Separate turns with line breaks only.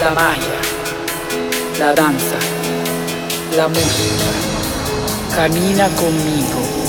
Maya, la danza, la música. Camina conmigo